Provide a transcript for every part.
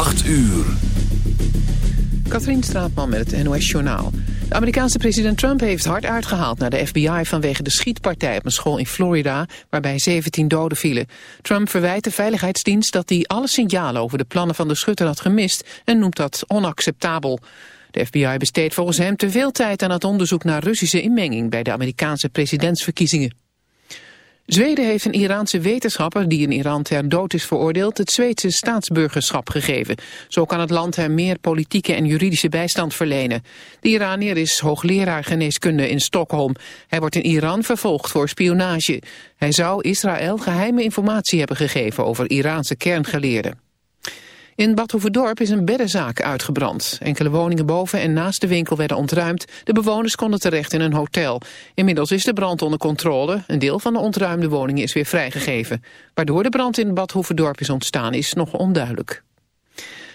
8 uur. Katrien Straatman met het NOS-journaal. De Amerikaanse president Trump heeft hard uitgehaald naar de FBI... vanwege de schietpartij op een school in Florida... waarbij 17 doden vielen. Trump verwijt de veiligheidsdienst dat hij alle signalen... over de plannen van de schutter had gemist... en noemt dat onacceptabel. De FBI besteedt volgens hem te veel tijd aan het onderzoek... naar Russische inmenging bij de Amerikaanse presidentsverkiezingen. Zweden heeft een Iraanse wetenschapper die in Iran ter dood is veroordeeld het Zweedse staatsburgerschap gegeven. Zo kan het land hem meer politieke en juridische bijstand verlenen. De Iranier is hoogleraar geneeskunde in Stockholm. Hij wordt in Iran vervolgd voor spionage. Hij zou Israël geheime informatie hebben gegeven over Iraanse kerngeleerden. In Bad is een beddenzaak uitgebrand. Enkele woningen boven en naast de winkel werden ontruimd. De bewoners konden terecht in een hotel. Inmiddels is de brand onder controle. Een deel van de ontruimde woningen is weer vrijgegeven. Waardoor de brand in Bad is ontstaan is nog onduidelijk.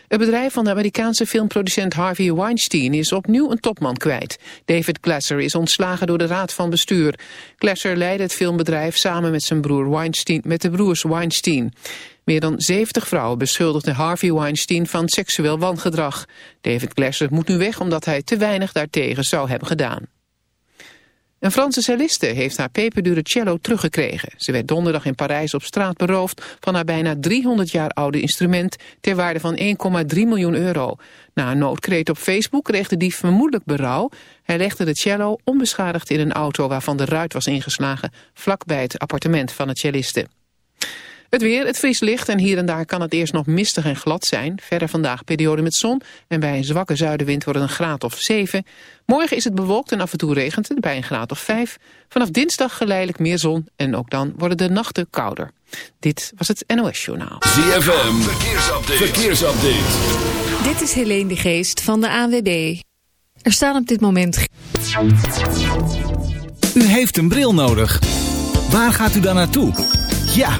Het bedrijf van de Amerikaanse filmproducent Harvey Weinstein is opnieuw een topman kwijt. David Glasser is ontslagen door de raad van bestuur. Glasser leidde het filmbedrijf samen met zijn broer Weinstein, met de broers Weinstein. Meer dan 70 vrouwen beschuldigden Harvey Weinstein van seksueel wangedrag. David Glasser moet nu weg omdat hij te weinig daartegen zou hebben gedaan. Een Franse celliste heeft haar peperdure cello teruggekregen. Ze werd donderdag in Parijs op straat beroofd van haar bijna 300 jaar oude instrument ter waarde van 1,3 miljoen euro. Na een noodkreet op Facebook kreeg de dief vermoedelijk berouw. Hij legde de cello onbeschadigd in een auto waarvan de ruit was ingeslagen vlakbij het appartement van het celliste. Het weer, het vries licht en hier en daar kan het eerst nog mistig en glad zijn. Verder vandaag periode met zon en bij een zwakke zuidenwind wordt het een graad of 7. Morgen is het bewolkt en af en toe regent het bij een graad of 5. Vanaf dinsdag geleidelijk meer zon en ook dan worden de nachten kouder. Dit was het NOS Journaal. ZFM, verkeersupdate. verkeersupdate. Dit is Helene de Geest van de ANWB. Er staan op dit moment... U heeft een bril nodig. Waar gaat u dan naartoe? Ja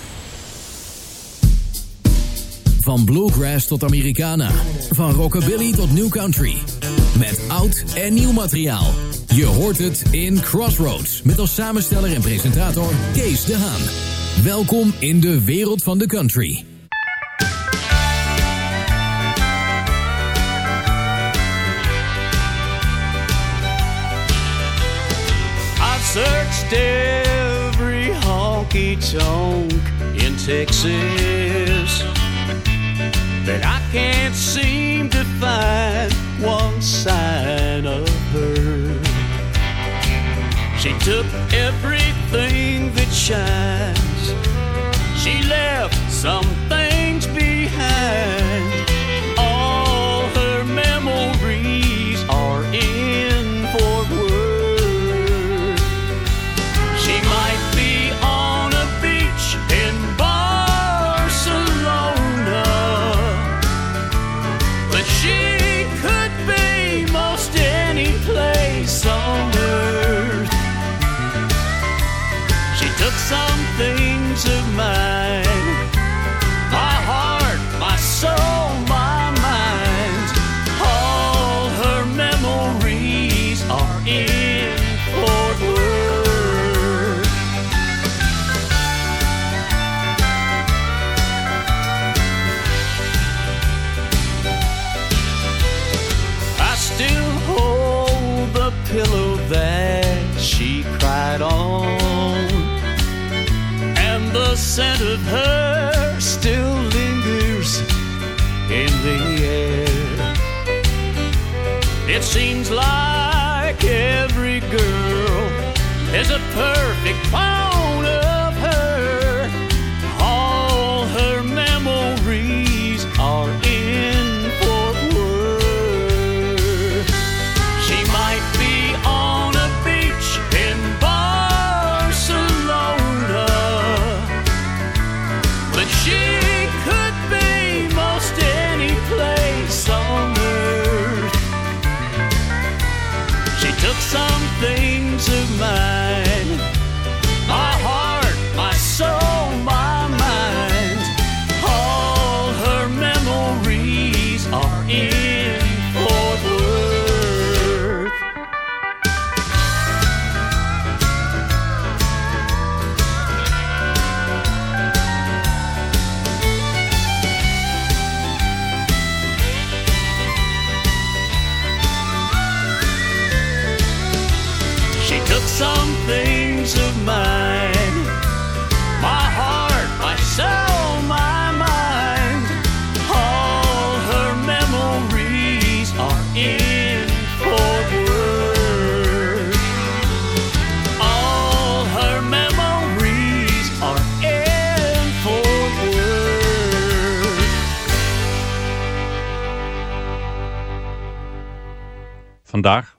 Van bluegrass tot Americana. Van rockabilly tot new country. Met oud en nieuw materiaal. Je hoort het in Crossroads. Met als samensteller en presentator Kees de Haan. Welkom in de wereld van de country. searched every honky tonk in Texas, but I can't seem to find one sign of her. She took everything that shines, she left some things behind. It seems like every girl is a perfect clone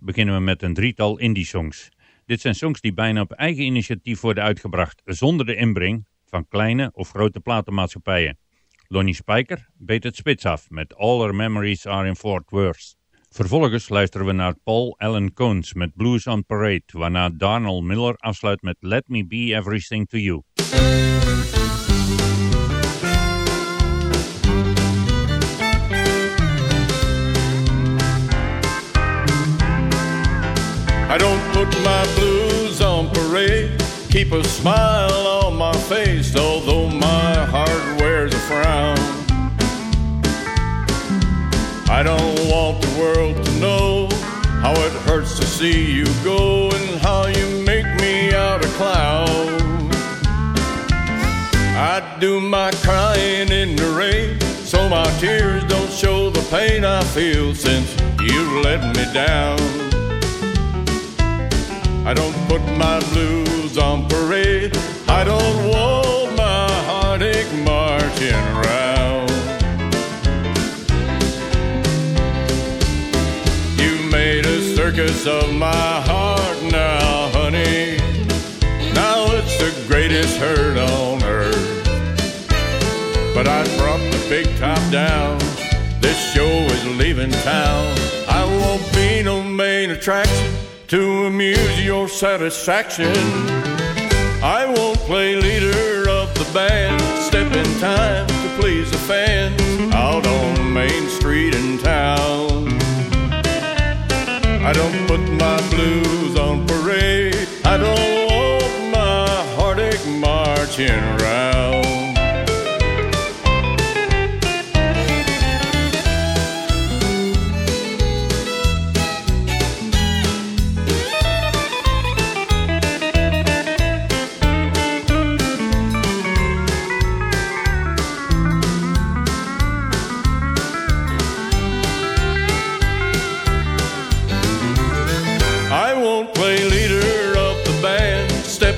beginnen we met een drietal indie-songs. Dit zijn songs die bijna op eigen initiatief worden uitgebracht, zonder de inbreng van kleine of grote platenmaatschappijen. Lonnie Spijker beet het spits af met All Her Memories Are in Fort Worth. Vervolgens luisteren we naar Paul Allen Coons met Blues on Parade, waarna Darnell Miller afsluit met Let Me Be Everything to You. Put my blues on parade. Keep a smile on my face, although my heart wears a frown. I don't want the world to know how it hurts to see you go and how you make me out a clown. I do my crying in the rain, so my tears don't show the pain I feel since you let me down. I don't put my blues on parade. I don't want my heartache marching around. You made a circus of my heart now, honey. Now it's the greatest hurt on earth. But I brought the big top down. This show is leaving town. I won't be no main attraction to amuse your satisfaction. I won't play leader of the band, step in time to please the fans out on Main Street in town. I don't put my blues on parade. I don't want my heartache marching around.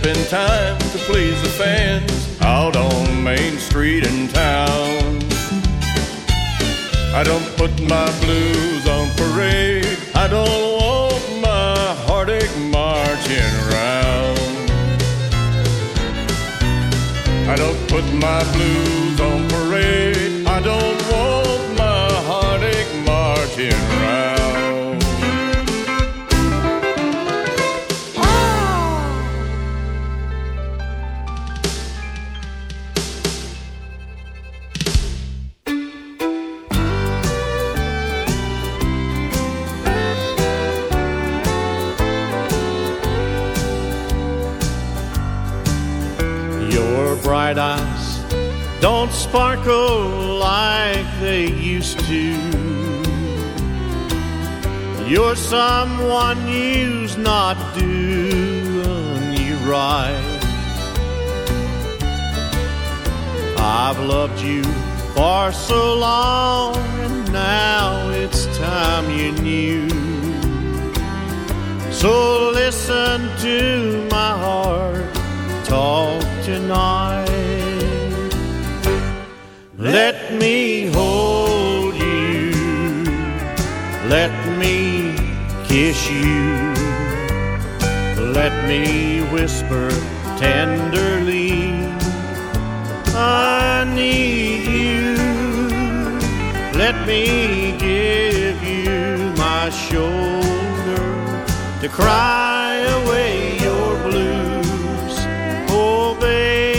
In time to please the fans out on Main Street in town. I don't put my blues on parade. I don't want my heartache marching around. I don't put my blues on parade. I don't want my heartache marching around. Bright eyes don't sparkle like they used to. You're someone you's not doing you right. I've loved you for so long, and now it's time you knew. So listen to my heart talk tonight. Let me hold you. Let me kiss you. Let me whisper tenderly. I need you. Let me give you my shoulder to cry away your blues. Oh, baby,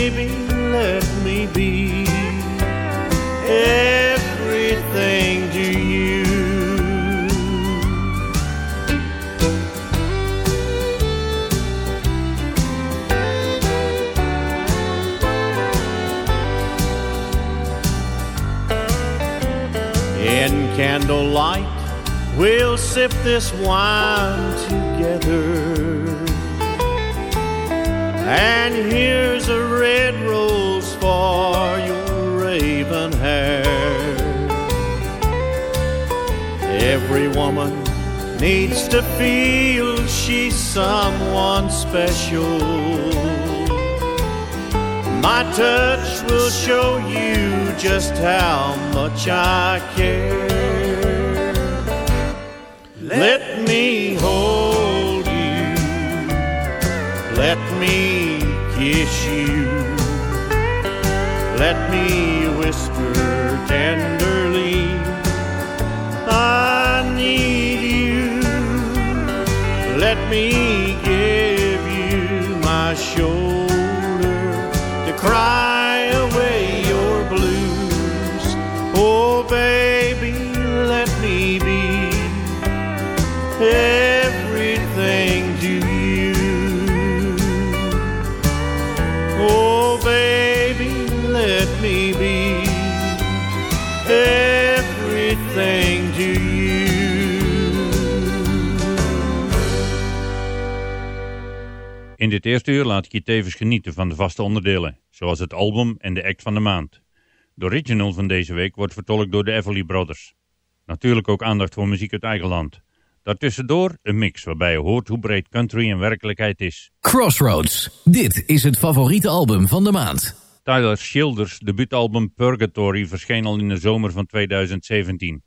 sip this wine together. And here's a red rose for your raven hair. Every woman needs to feel she's someone special. My touch will show you just how much I care. Me whisper tenderly. I need you. Let me Dit eerste uur laat ik je tevens genieten van de vaste onderdelen, zoals het album en de act van de maand. De original van deze week wordt vertolkt door de Everly Brothers. Natuurlijk ook aandacht voor muziek uit eigen land. Daartussendoor een mix waarbij je hoort hoe breed country in werkelijkheid is. Crossroads. Dit is het favoriete album van de maand. Tyler Childers' debuutalbum Purgatory verscheen al in de zomer van 2017.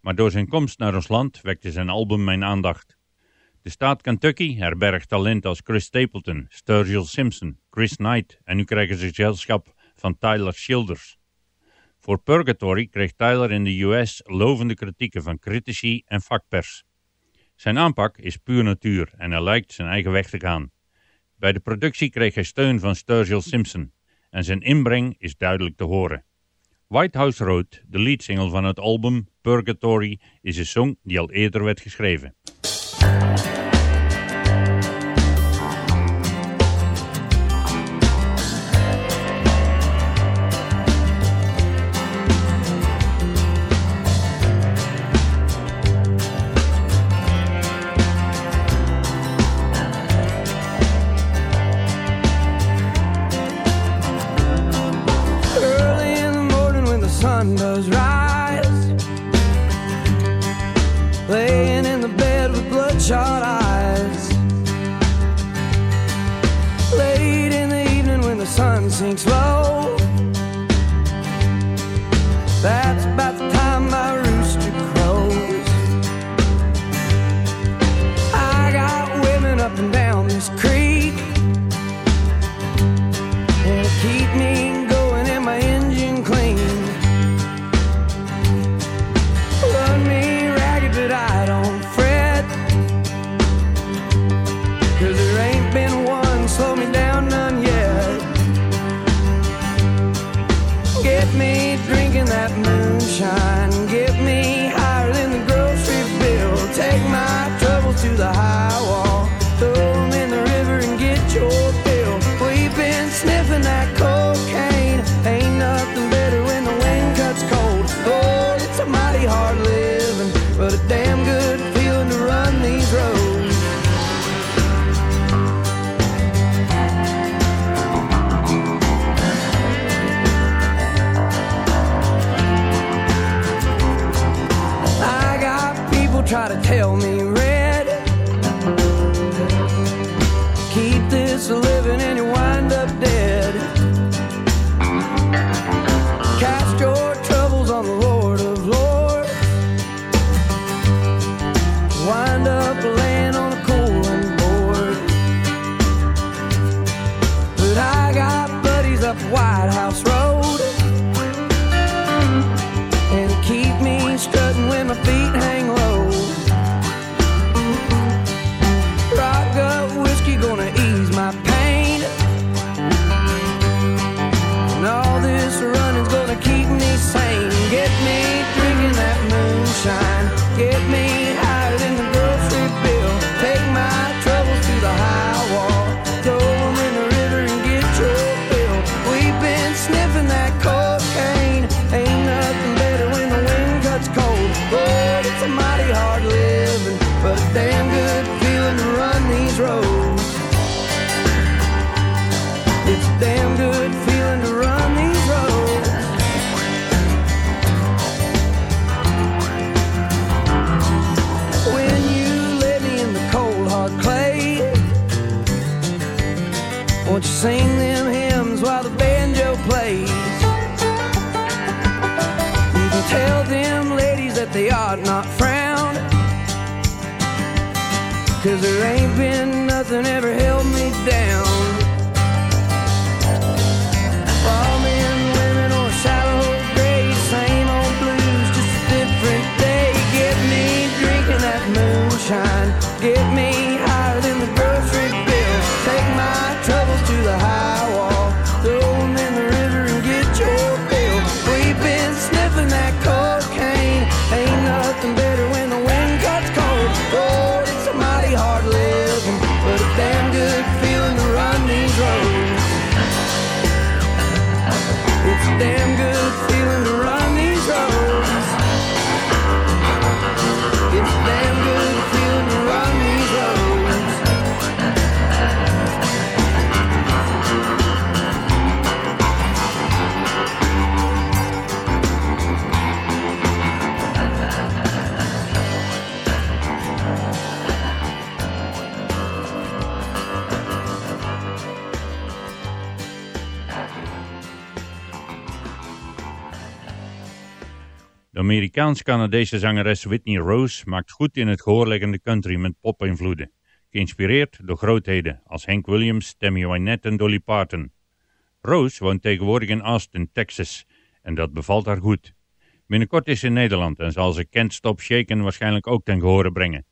Maar door zijn komst naar ons land wekte zijn album mijn aandacht. De staat Kentucky herbergt talent als Chris Stapleton, Sturgill Simpson, Chris Knight en nu krijgen ze gezelschap van Tyler Childers. Voor Purgatory kreeg Tyler in de US lovende kritieken van critici en vakpers. Zijn aanpak is puur natuur en hij lijkt zijn eigen weg te gaan. Bij de productie kreeg hij steun van Sturgill Simpson en zijn inbreng is duidelijk te horen. White House Road, de leadsingle van het album Purgatory, is een song die al eerder werd geschreven. Get me drinking that moonshine. Get me gotta tell me red. Keep this living anyway. might not frown. Cause there ain't been nothing ever held me down. Amerikaans-Canadese zangeres Whitney Rose maakt goed in het gehoorleggende country met pop-invloeden. Geïnspireerd door grootheden als Hank Williams, Tammy Wynette en Dolly Parton. Rose woont tegenwoordig in Austin, Texas en dat bevalt haar goed. Binnenkort is ze in Nederland en zal ze Can't Stop Shaken waarschijnlijk ook ten gehore brengen.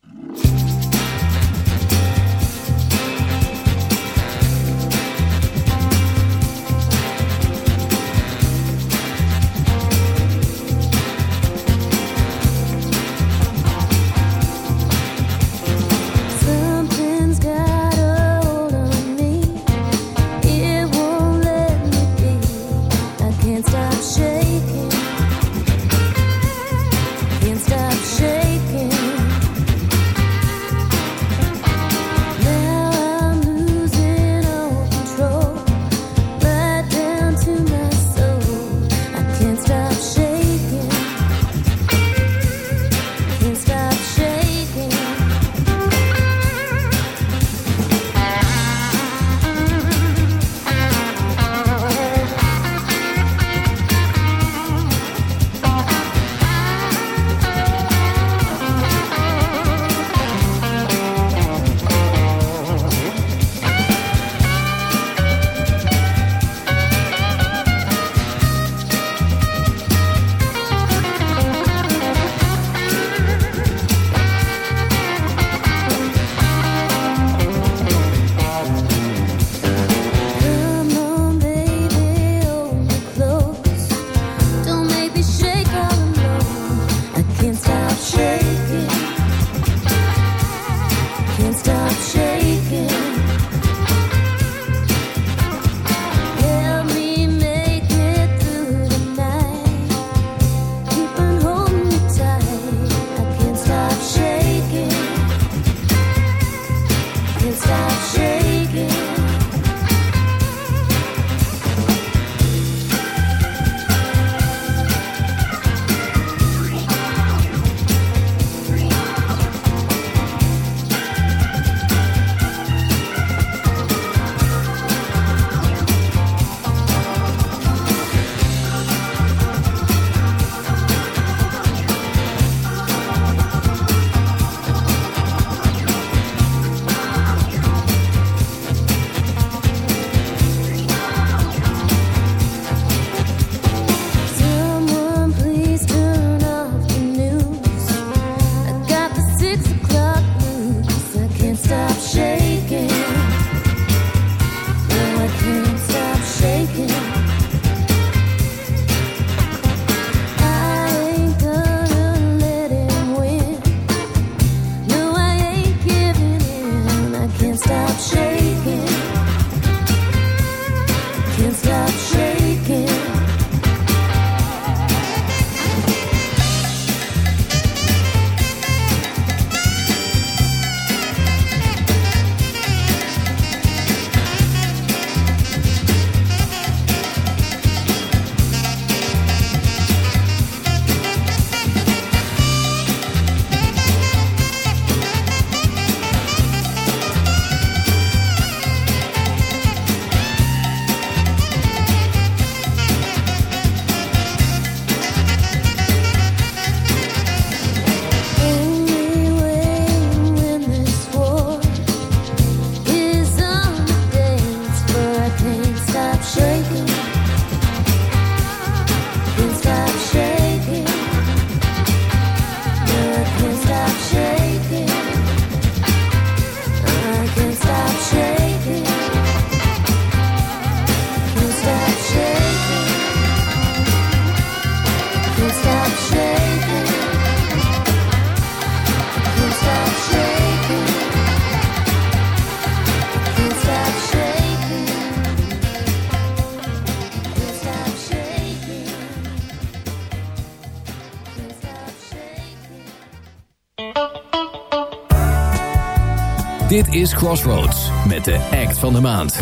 Dit is Crossroads met de act van de maand.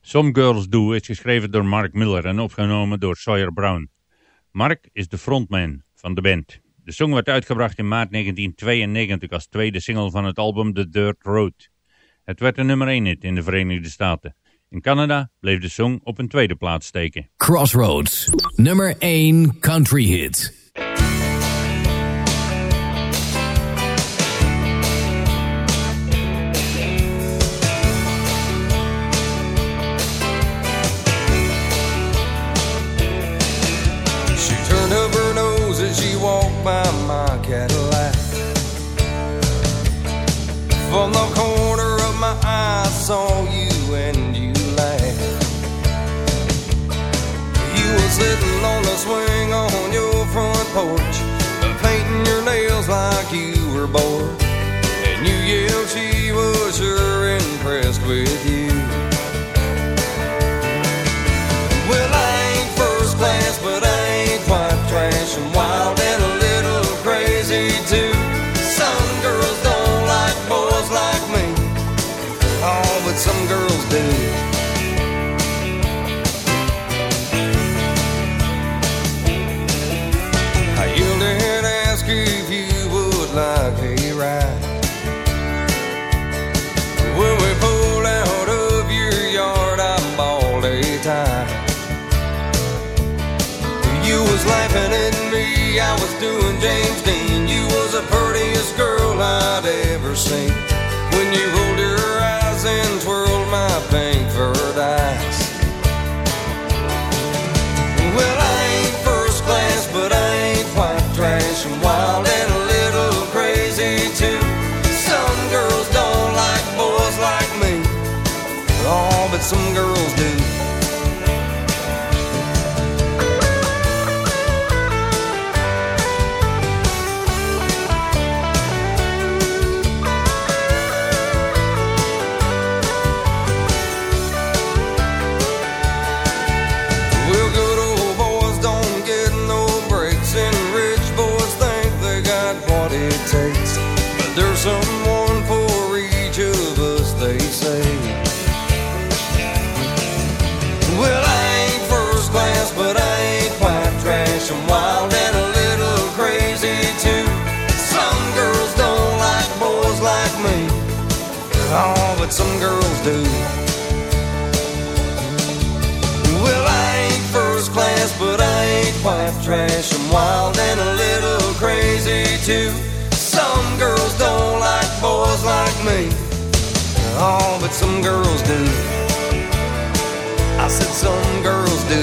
Some Girls Do is geschreven door Mark Miller en opgenomen door Sawyer Brown. Mark is de frontman van de band. De song werd uitgebracht in maart 1992 als tweede single van het album The Dirt Road. Het werd een nummer 1 hit in de Verenigde Staten. In Canada bleef de song op een tweede plaats steken. Crossroads, nummer 1 country hit. Sitting on the swing on your front porch, painting your nails like you were bored. And you yelled she was sure impressed with you. At me, I was doing James Dean. You was the prettiest girl I'd ever seen. Girls do. Well, I ain't first class, but I ain't quite trash. I'm wild and a little crazy too. Some girls don't like boys like me. Oh, but some girls do. I said some girls do.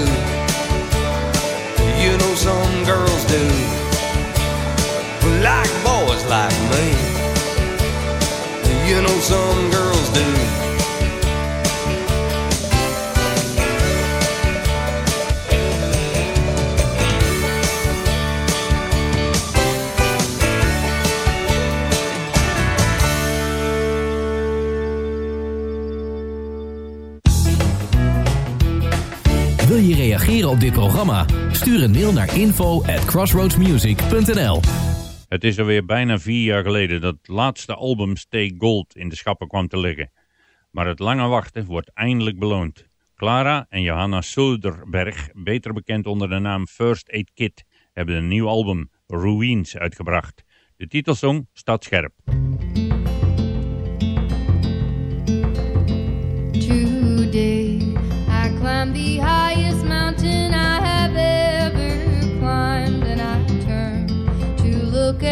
You know some girls do. You know some girls do. Wil je reageren op dit programma? Stuur een mail naar info at crossroadsmusic.nl Het is alweer bijna vier jaar geleden dat het laatste album Stay Gold in de schappen kwam te liggen. Maar het lange wachten wordt eindelijk beloond. Clara en Johanna Soderberg, beter bekend onder de naam First Aid Kit, hebben een nieuw album, Ruins, uitgebracht. De titelsong staat scherp. Today I climbed the highest mountain I have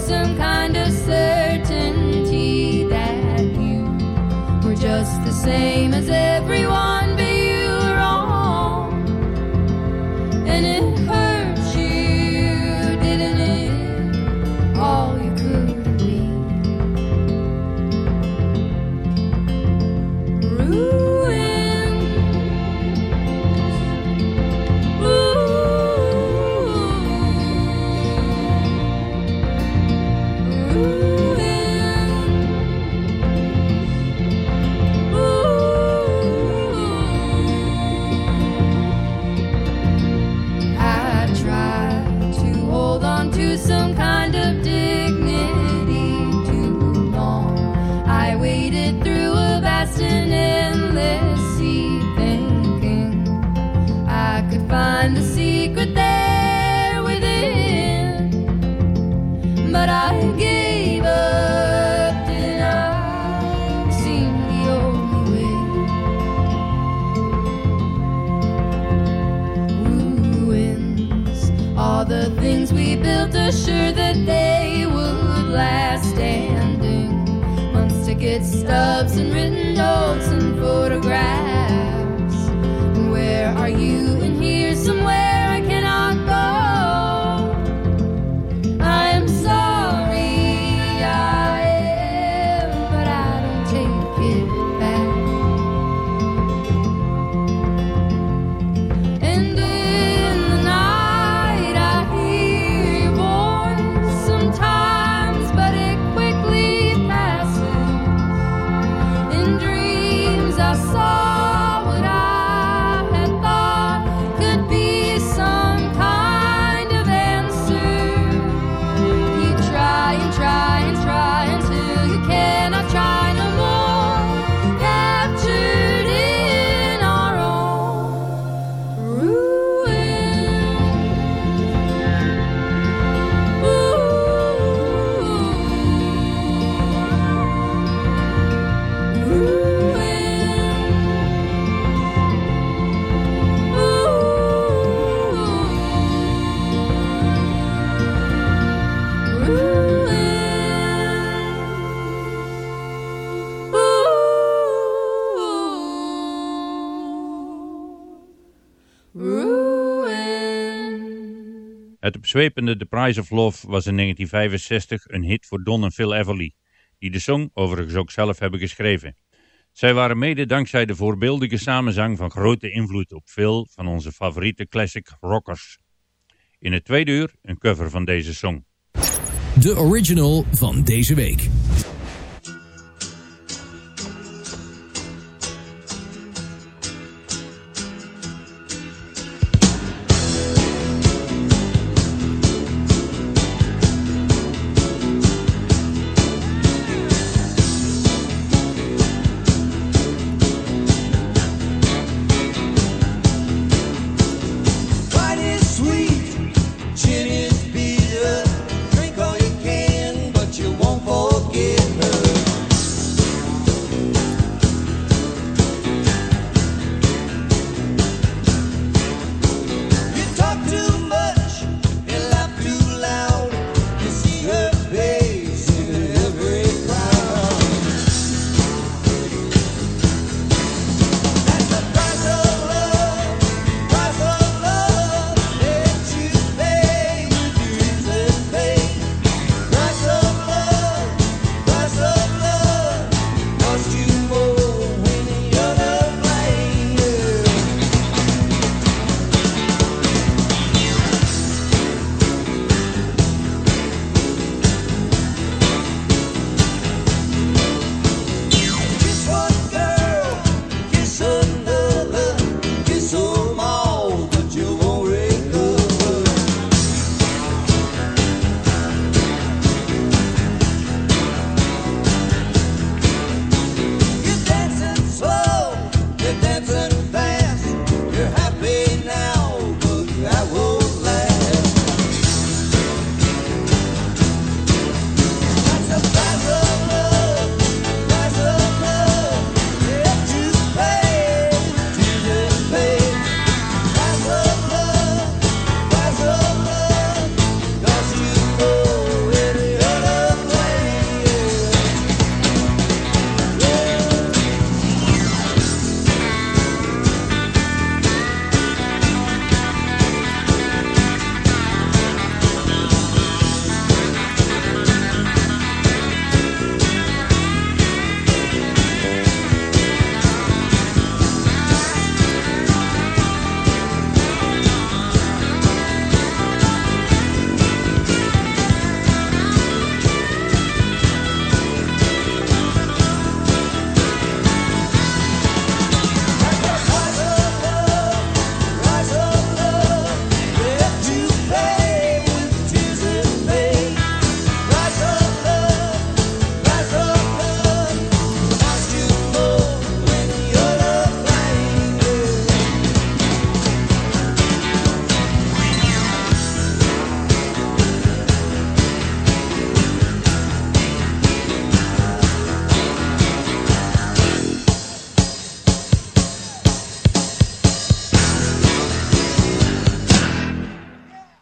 some kind of certainty that you were just the same as everyone, Het opzwepende The Price of Love was in 1965 een hit voor Don en Phil Everly, die de song overigens ook zelf hebben geschreven. Zij waren mede dankzij de voorbeeldige samenzang van grote invloed op veel van onze favoriete classic rockers. In het tweede uur een cover van deze song. De original van deze week.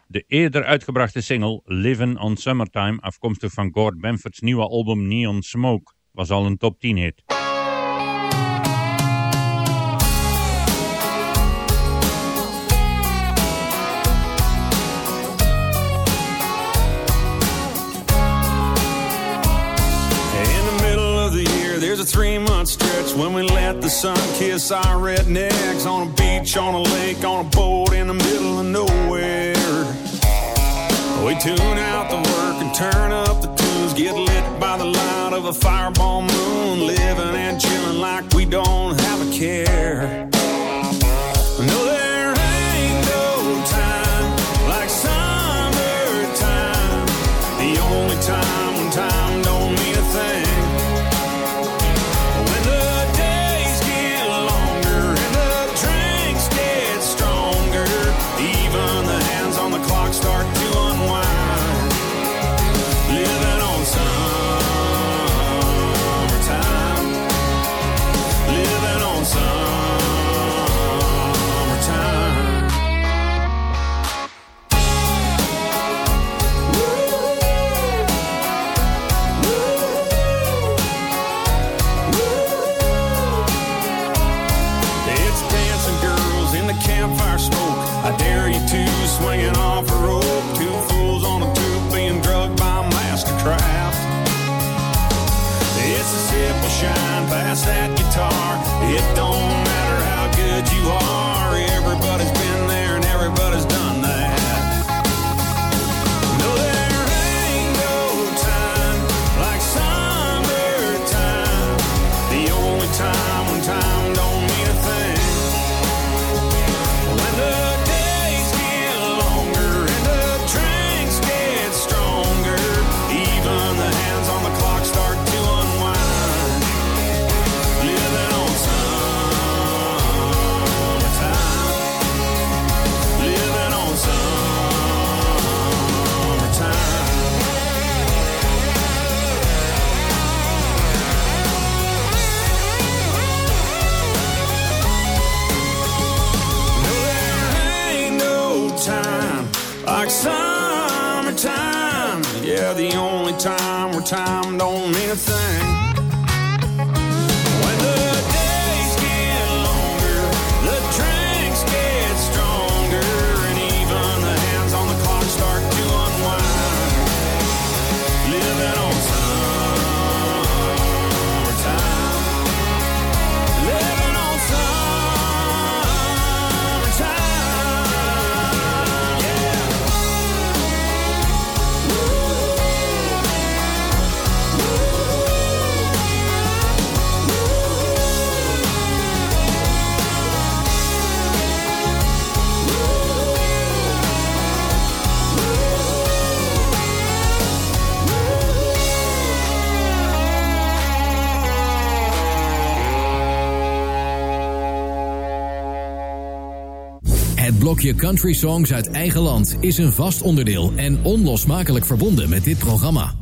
De eerder uitgebrachte single Livin' on Summertime, afkomstig van Gord Benford's nieuwe album Neon Smoke, was al een top 10 hit. In the middle of the year, there's a three month stretch when we let the sun kiss our rednecks on a beach, on a lake, on a boat in the middle of nowhere. We tune out the work and turn up the tunes, get lit by the light of a fireball moon, living and chilling like we don't have a care. Shine past that guitar. It don't matter how good you are. Country Songs uit eigen land is een vast onderdeel en onlosmakelijk verbonden met dit programma.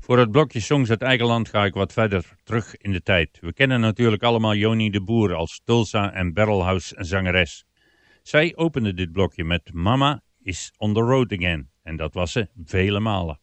Voor het blokje songs uit eigen land ga ik wat verder terug in de tijd. We kennen natuurlijk allemaal Joni de Boer als Tulsa en Barrelhouse zangeres. Zij opende dit blokje met Mama is on the road again. En dat was ze vele malen.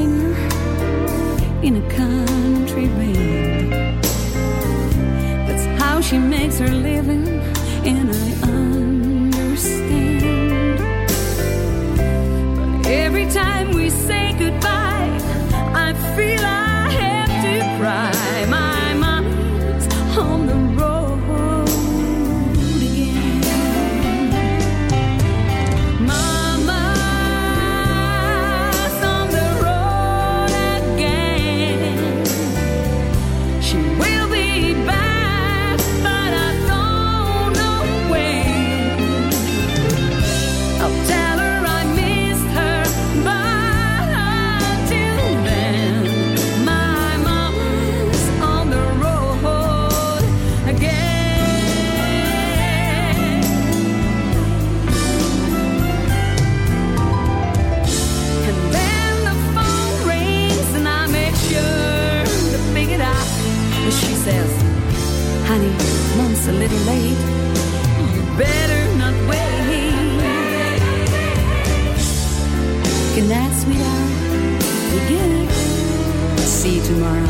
singer in a country band. That's how she makes her living, and I understand. tomorrow.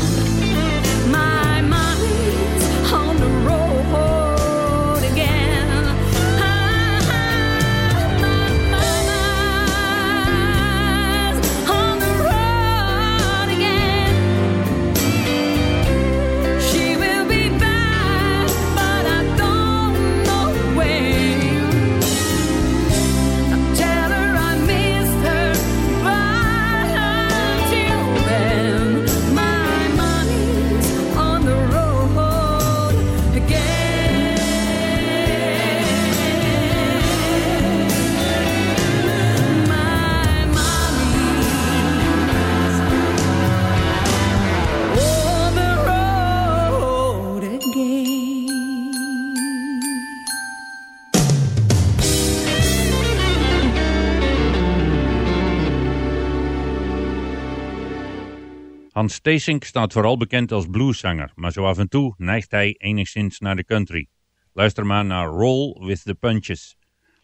Hans Stasing staat vooral bekend als blueszanger, maar zo af en toe neigt hij enigszins naar de country. Luister maar naar Roll with the Punches.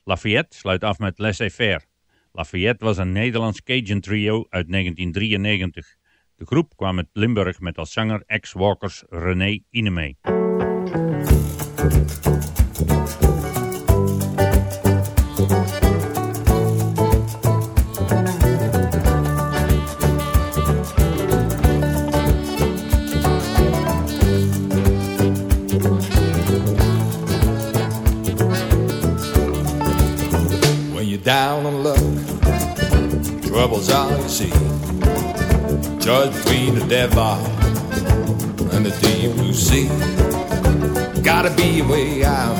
Lafayette sluit af met Laissez Faire. Lafayette was een Nederlands Cajun trio uit 1993. De groep kwam uit Limburg met als zanger ex-walkers René Inemee. mee. down on luck. Troubles all you see. Judge between the devil and the deep blue sea. Gotta be a way out.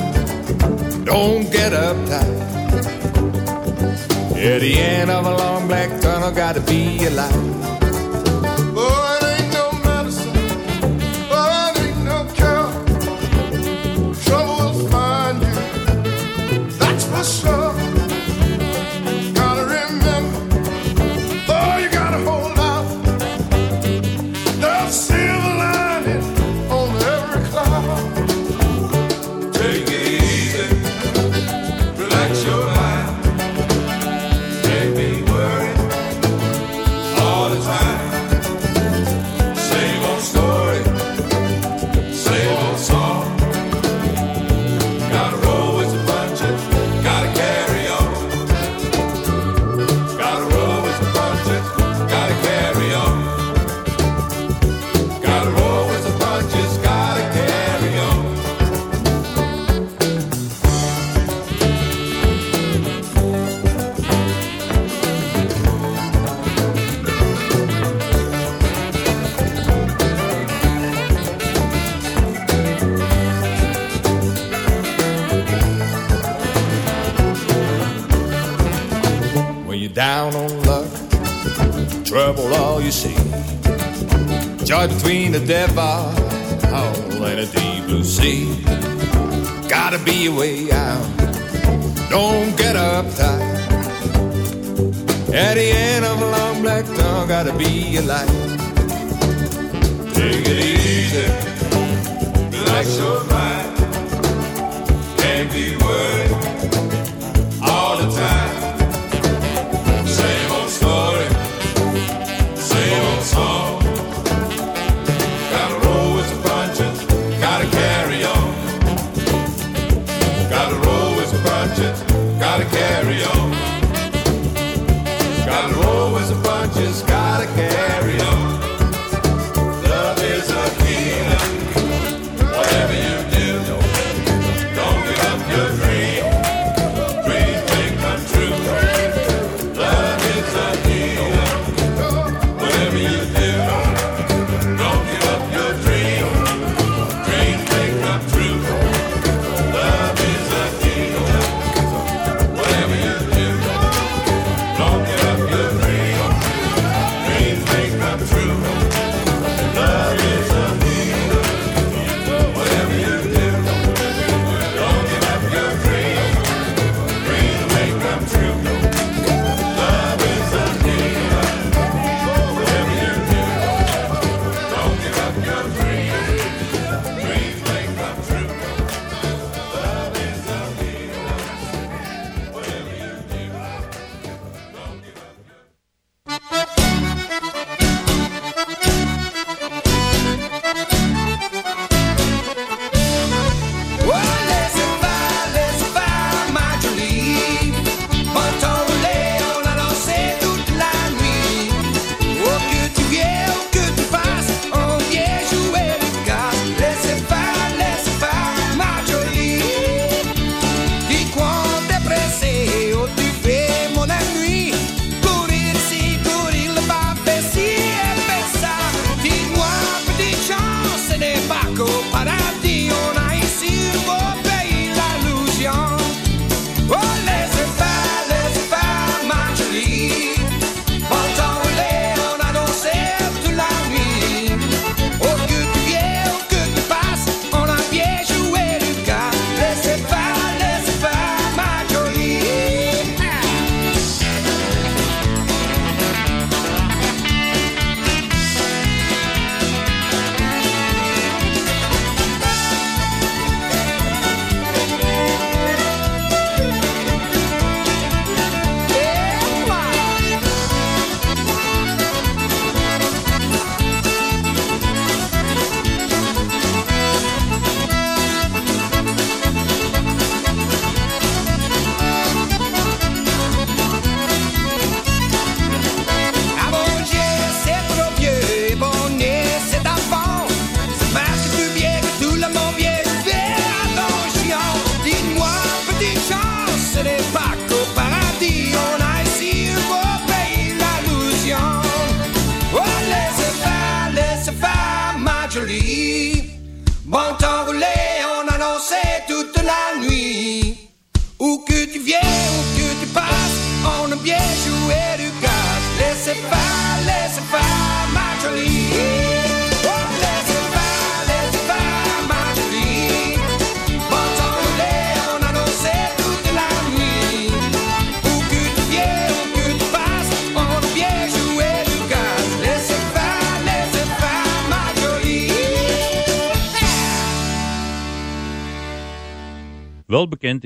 Don't get uptight. At the end of a long black tunnel, gotta be a light. your light.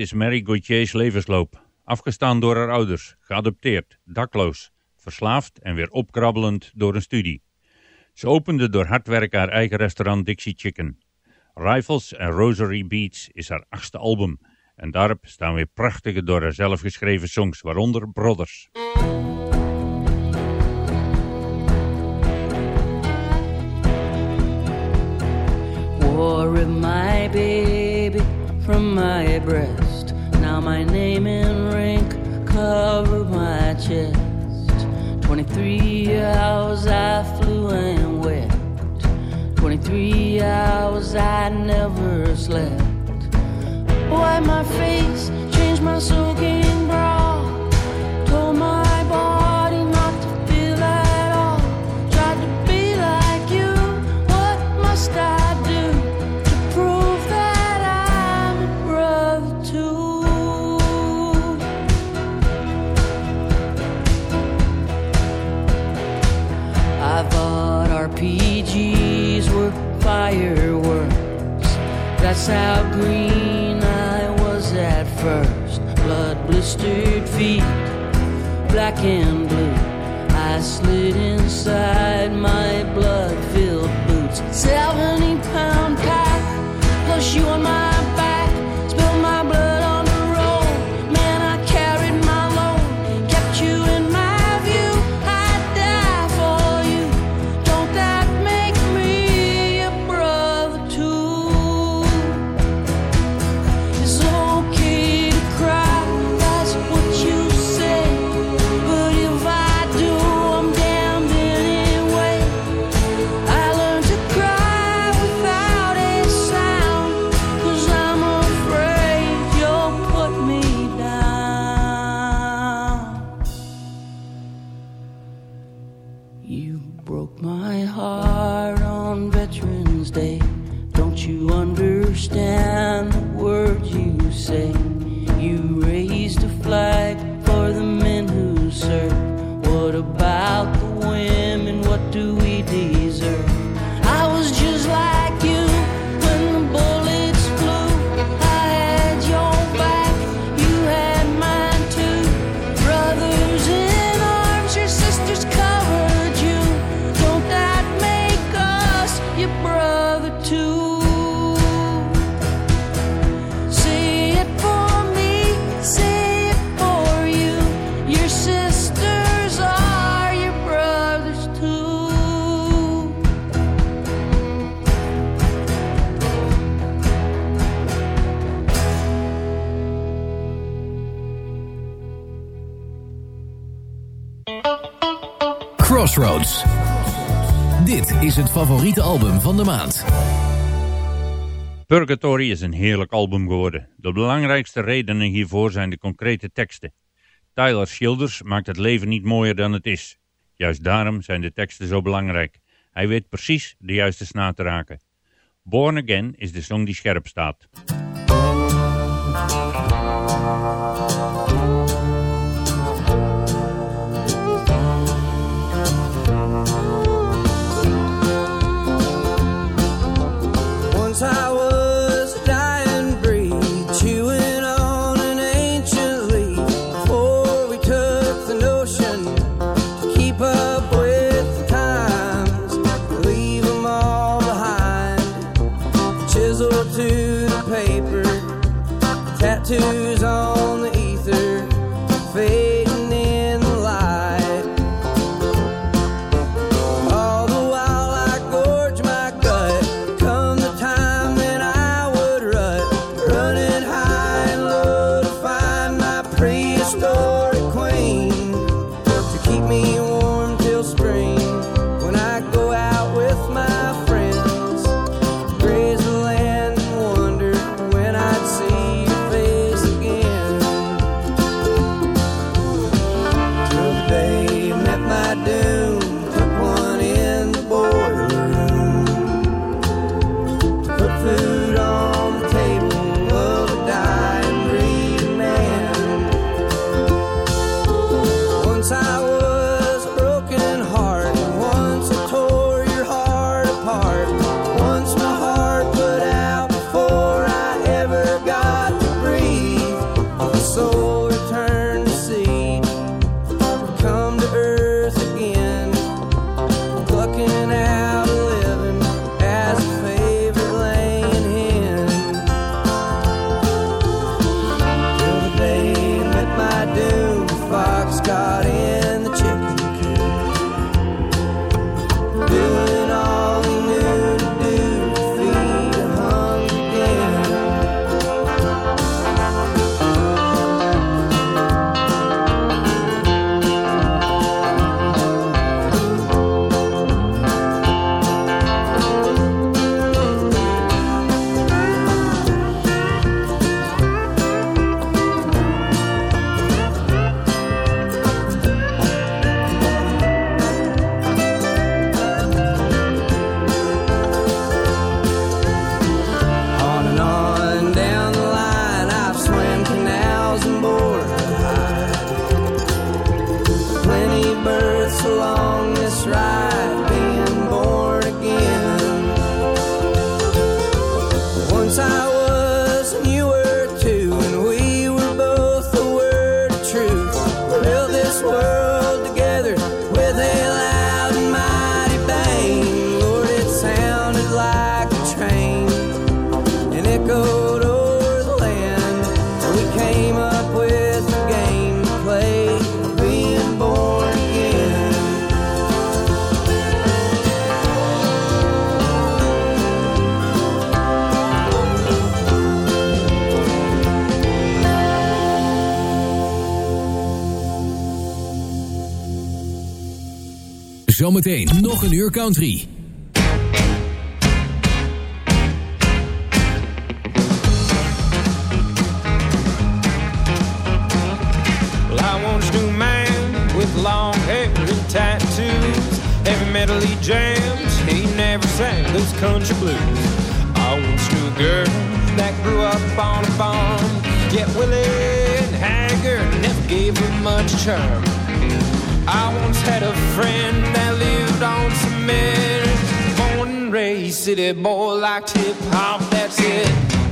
is Mary Gautier's levensloop. Afgestaan door haar ouders, geadopteerd, dakloos, verslaafd en weer opkrabbelend door een studie. Ze opende door hard werken haar eigen restaurant Dixie Chicken. Rifles and Rosary Beats is haar achtste album en daarop staan weer prachtige door haar zelf geschreven songs, waaronder Brothers. War my baby from my breath Now my name and rank cover my chest. 23 hours I flew and wept. 23 hours I never slept. Why my face? that's how green I was at first. Blood blistered feet, black and blue. I slid inside. Favoriete album van de maand. Purgatory is een heerlijk album geworden. De belangrijkste redenen hiervoor zijn de concrete teksten. Tyler Childers maakt het leven niet mooier dan het is. Juist daarom zijn de teksten zo belangrijk. Hij weet precies de juiste snaar te raken. Born Again is de song die scherp staat. Zometeen nog een uur country. Well, I once knew man with long hair and tattoos. Heavy metal he jams, he never sang those country blues. I once knew a girl that grew up on a farm, yet willy and haggard never gave her much charm. City boy, liked hip hop, that's it.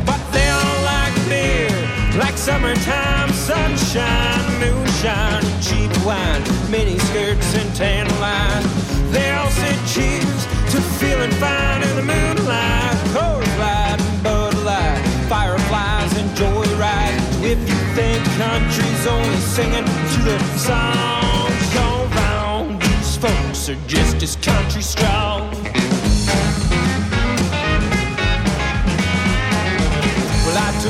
But they all like beer, like summertime sunshine, moonshine, cheap wine, mini skirts and tan lines. They all said cheers to feeling fine in the moonlight, Coors Light Bud Light, fireflies and joyride. If you think country's only singing to the songs, you're wrong. These folks are just as country strong.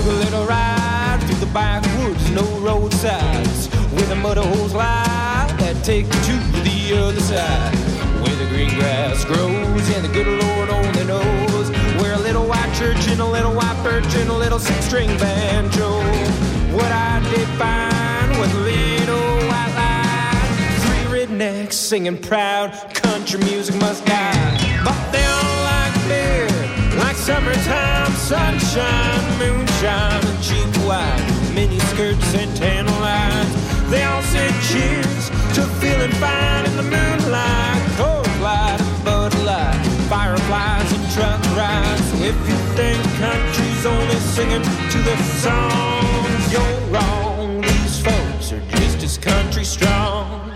A little ride through the backwoods, no roadsides, where the mud holes lie that take you to the other side. Where the green grass grows and the good Lord only knows. Where a little white church and a little white birch and a little six string banjo. What I did find was a little white line. Three rednecks singing proud country music must die. But they summertime sunshine, moonshine, and cheap wine, mini skirts and tan lines. They all said cheers to feeling fine in the moonlight, cold light Bud Light, fireflies and truck rides. If you think country's only singing to the songs, you're wrong. These folks are just as country strong.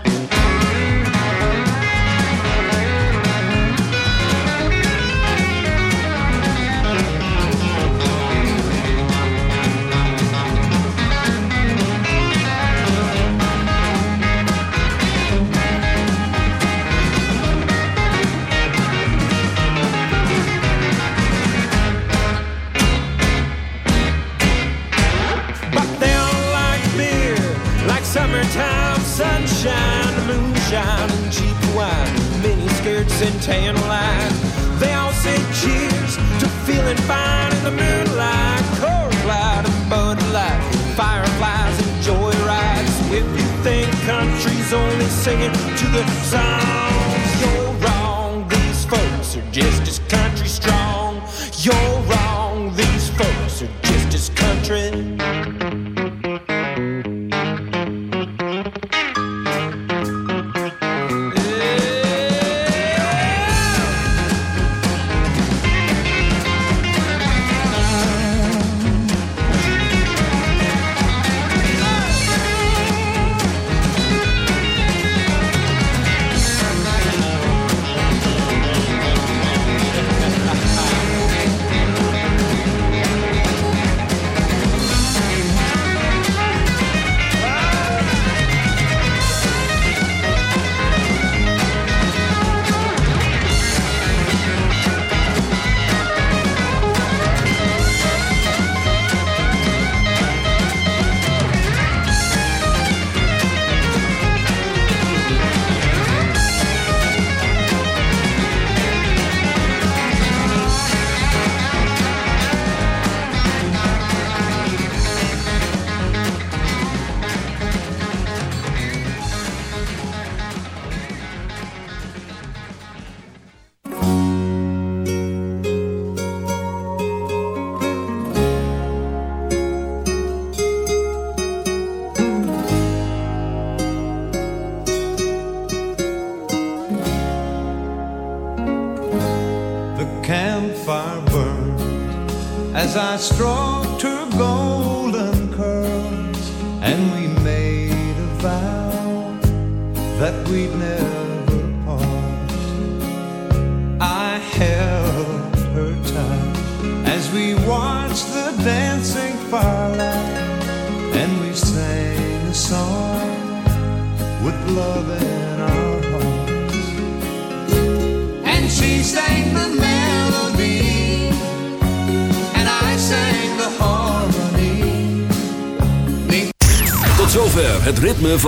Sunshine, moonshine, and cheap wine, mini skirts and tan lines. They all say cheers to feeling fine in the moonlight, cold light and Bud Light, fireflies and joyrides. If you think country's only singing to the songs, you're wrong. These folks are just as country strong. You're wrong.